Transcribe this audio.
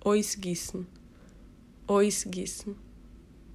Ausgießen. Ausgießen.